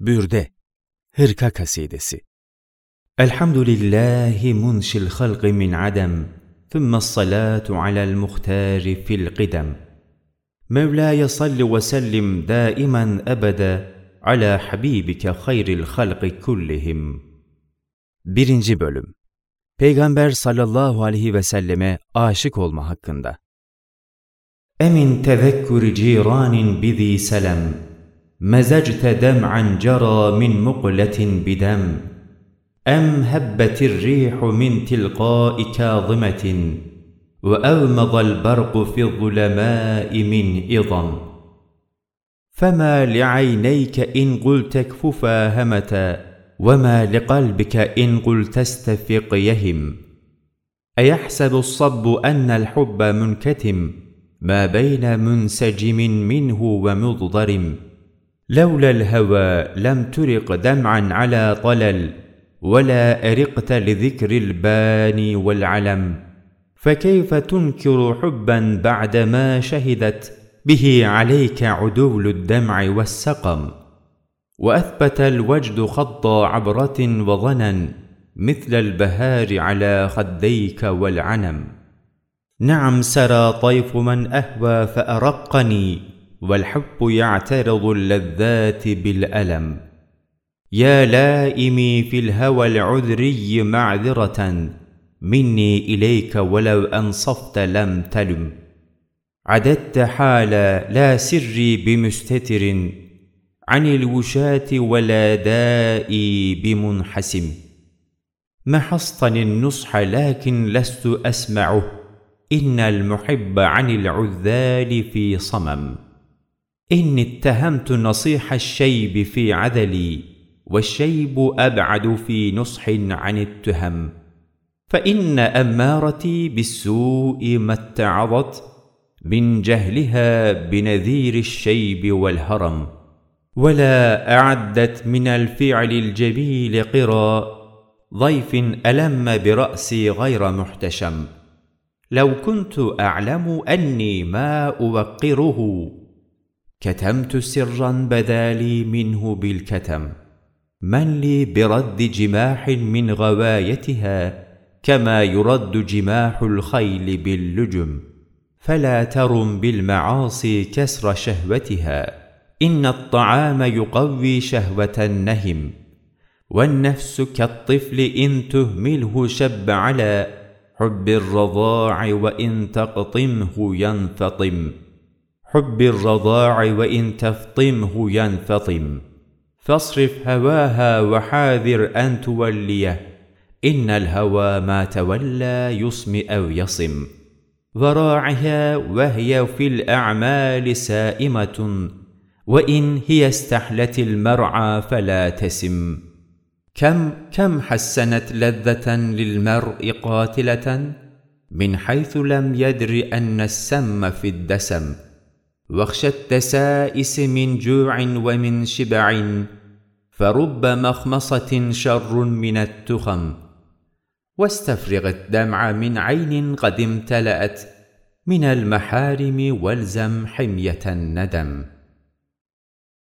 Bürde Hırka Kasidesi الحمد لله منشي الخلق من عدم ثم الصلاة على المختار في القدم مولاي صل وسلم دائما أبدا على حبيبك خير الخلق كلهم Birinci Bölüm Peygamber sallallahu aleyhi ve selleme aşık olma hakkında. Emin tezekkür ciranin bizi selem مزجت دمعا جرى من مقلة بدم. أم هبت الريح من تلقاء كاظمة واغمض البرق في الظلماء من إضم. فما لعينيك إن قلت اكففا همة وما لقلبك إن قلت استفق يهم. أيحسب الصب أن الحب منكتم ما بين منسجم منه ومضضرم لولا الهوى لم ترق دمعا على طلل ولا أرقت لذكر الباني والعلم. فكيف تنكر حبا بعدما شهدت به عليك عدول الدمع والسقم؟ وأثبت الوجد خط عبرة وظنا مثل البهار على خديك والعنم. نعم سرى طيف من أهوى فأرقني والحب يعترض اللذات بالألم. يا لائمي في الهوى العذري معذرة. مني إليك ولو أنصفت لم تلم. عددت حالا لا سري بمستتر. عن الوشاة ولا دائي بمنحسم. محضتني النصح لكن لست أسمعه. إن المحب عن العذال في صمم. إني اتهمت نصيح الشيب في عذلي والشيب أبعد في نصح عن التهم. فإن أمارتي بالسوء ما اتعظت من جهلها بنذير الشيب والهرم. ولا أعدت من الفعل الجميل قرى ضيف ألم برأسي غير محتشم. لو كنت أعلم أني ما أوقره كتمت سرا بدا لي منه بالكتم. من لي برد جماح من غوايتها كما يرد جماح الخيل باللجم. فلا ترم بالمعاصي كسر شهوتها إن الطعام يقوي شهوة النهم. والنفس كالطفل إن تهمله شب على حب الرضاع وإن تقطمه ينفطم. حب الرضاع وإن تفطمه ينفطم. فاصرف هواها وحاذر أن توليه. إن الهوى ما تولى يصم أو يصم. وراعها وهي في الأعمال سائمة. وإن هي استحلت المرعى فلا تسم. كم كم حسنت لذة للمرء قاتلة؟ من حيث لم يدر أن السم في الدسم. واخشى التسائس من جوع ومن شبع فرب مخمصة شر من التخم. واستفرغ الدمع من عين قد امتلأت من المحارم والزم حمية الندم.